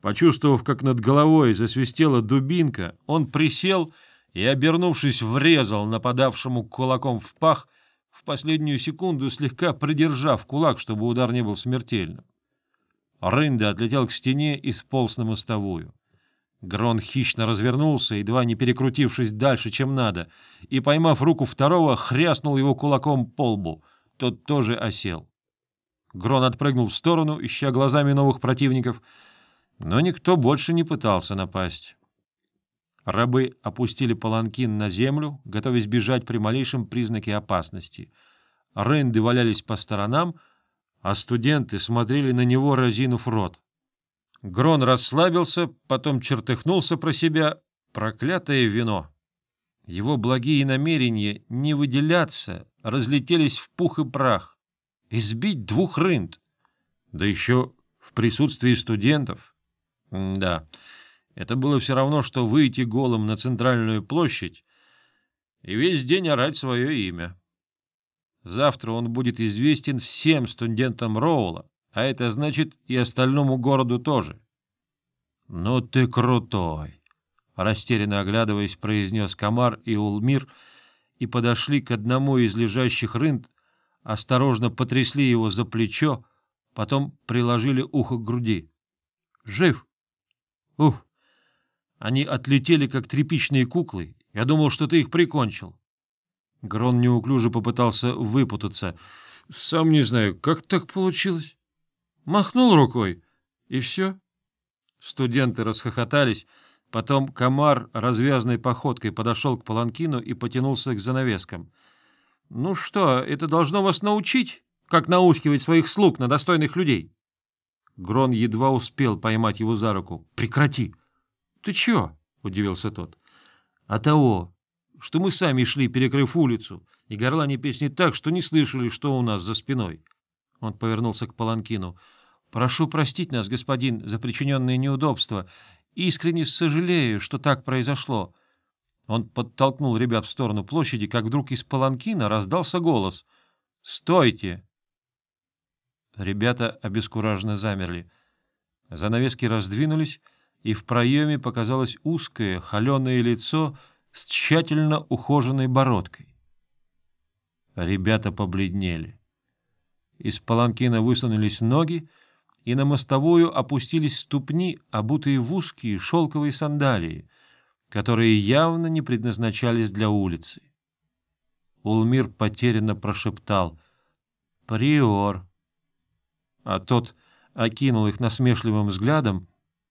Почувствовав, как над головой засвистела дубинка, он присел и, обернувшись, врезал нападавшему кулаком в пах, в последнюю секунду слегка придержав кулак, чтобы удар не был смертельным. Рында отлетел к стене и сполз на мостовую. Грон хищно развернулся, едва не перекрутившись дальше, чем надо, и, поймав руку второго, хряснул его кулаком по лбу. Тот тоже осел. Грон отпрыгнул в сторону, ища глазами новых противников, но никто больше не пытался напасть. Рабы опустили паланкин на землю, готовясь бежать при малейшем признаке опасности. Рынды валялись по сторонам, а студенты смотрели на него, разинув рот. Грон расслабился, потом чертыхнулся про себя. Проклятое вино! Его благие намерения не выделяться разлетелись в пух и прах. Избить двух рынд, да еще в присутствии студентов. Да, это было все равно, что выйти голым на центральную площадь и весь день орать свое имя. Завтра он будет известен всем студентам Роула, а это значит и остальному городу тоже. — Ну ты крутой! — растерянно оглядываясь, произнес Камар и Улмир, и подошли к одному из лежащих рынд, осторожно потрясли его за плечо, потом приложили ухо к груди. — Жив! — Ух! Они отлетели, как тряпичные куклы. Я думал, что ты их прикончил. Грон неуклюже попытался выпутаться. Сам не знаю, как так получилось. Махнул рукой, и все. Студенты расхохотались. Потом комар развязной походкой подошел к паланкину и потянулся к занавескам. — Ну что, это должно вас научить, как наускивать своих слуг на достойных людей? Грон едва успел поймать его за руку. — Прекрати! — Ты чё? — удивился тот. — А того, что мы сами шли, перекрыв улицу, и горлани песни так, что не слышали, что у нас за спиной. Он повернулся к Паланкину. — Прошу простить нас, господин, за причиненные неудобства. Искренне сожалею, что так произошло. Он подтолкнул ребят в сторону площади, как вдруг из Паланкина раздался голос. — Стойте! Ребята обескураженно замерли. Занавески раздвинулись, и в проеме показалось узкое, холеное лицо — с тщательно ухоженной бородкой. Ребята побледнели. Из паланкина высунулись ноги, и на мостовую опустились ступни, обутые в узкие шелковые сандалии, которые явно не предназначались для улицы. Улмир потерянно прошептал «Приор». А тот окинул их насмешливым взглядом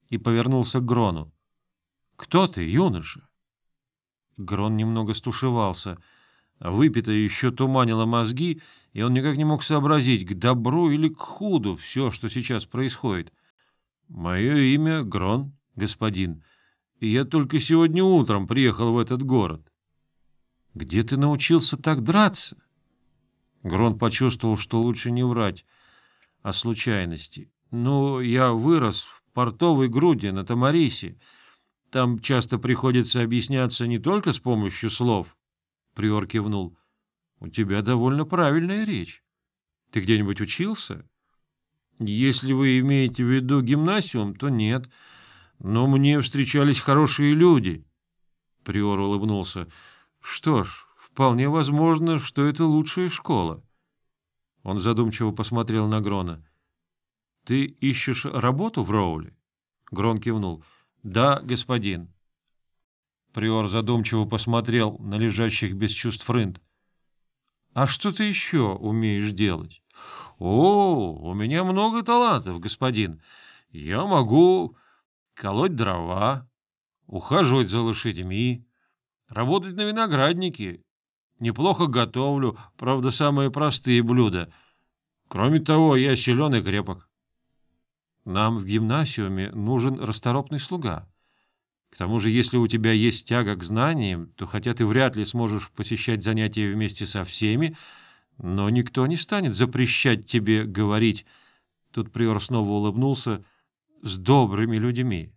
и повернулся к Грону. — Кто ты, юноша? Грон немного стушевался. Выпитое еще туманило мозги, и он никак не мог сообразить, к добру или к худу все, что сейчас происходит. — Мое имя Грон, господин, и я только сегодня утром приехал в этот город. — Где ты научился так драться? Грон почувствовал, что лучше не врать о случайности. — Ну, я вырос в портовой груди на Тамарисе, — там часто приходится объясняться не только с помощью слов. Приор кивнул. — У тебя довольно правильная речь. Ты где-нибудь учился? — Если вы имеете в виду гимнасиум, то нет. Но мне встречались хорошие люди. Приор улыбнулся. — Что ж, вполне возможно, что это лучшая школа. Он задумчиво посмотрел на Грона. — Ты ищешь работу в Роуле? Грон кивнул. — да, господин. Приор задумчиво посмотрел на лежащих без чувств рынд. — А что ты еще умеешь делать? — О, у меня много талантов, господин. Я могу колоть дрова, ухаживать за лошадьми, работать на винограднике. Неплохо готовлю, правда, самые простые блюда. Кроме того, я силен и крепок. Нам в гимнасиуме нужен расторопный слуга. К тому же, если у тебя есть тяга к знаниям, то хотя ты вряд ли сможешь посещать занятия вместе со всеми, но никто не станет запрещать тебе говорить, тут приор снова улыбнулся, с добрыми людьми.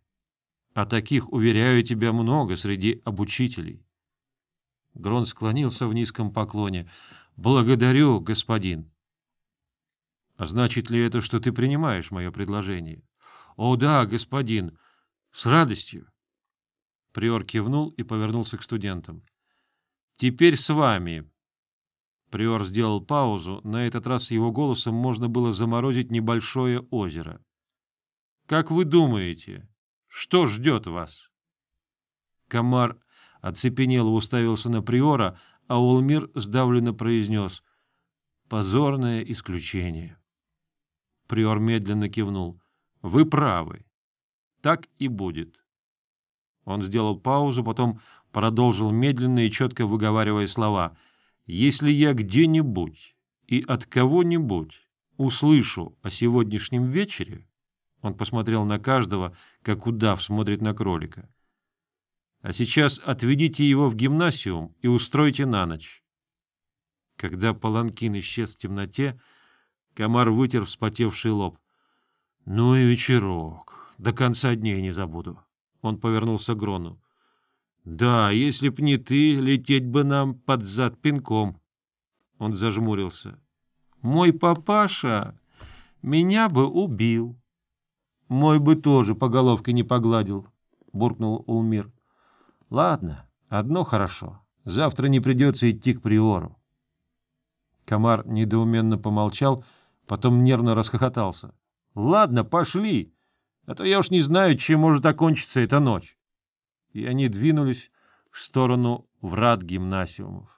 А таких, уверяю тебя, много среди обучителей. Грон склонился в низком поклоне. — Благодарю, господин. — А значит ли это, что ты принимаешь мое предложение? — О да, господин, с радостью. Приор кивнул и повернулся к студентам. — Теперь с вами. Приор сделал паузу, на этот раз его голосом можно было заморозить небольшое озеро. — Как вы думаете, что ждет вас? Комар оцепенело уставился на Приора, а Улмир сдавленно произнес «Позорное исключение». Приор медленно кивнул. «Вы правы. Так и будет». Он сделал паузу, потом продолжил медленно и четко выговаривая слова. «Если я где-нибудь и от кого-нибудь услышу о сегодняшнем вечере...» Он посмотрел на каждого, как удав смотрит на кролика. «А сейчас отведите его в гимнасиум и устройте на ночь». Когда Паланкин исчез в темноте, Комар вытер вспотевший лоб. — Ну и вечерок. До конца дней не забуду. Он повернулся к Грону. — Да, если б не ты, лететь бы нам под зад пинком. Он зажмурился. — Мой папаша меня бы убил. — Мой бы тоже по головке не погладил, — буркнул Улмир. — Ладно, одно хорошо. Завтра не придется идти к приору. Комар недоуменно помолчал — Потом нервно расхохотался. — Ладно, пошли, а то я уж не знаю, чем может окончиться эта ночь. И они двинулись в сторону врат гимнасиумов.